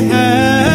Yeah.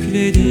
yükledim